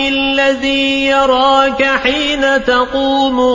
الَّذِي يَرَاكَ حِينَ تَقُومُ.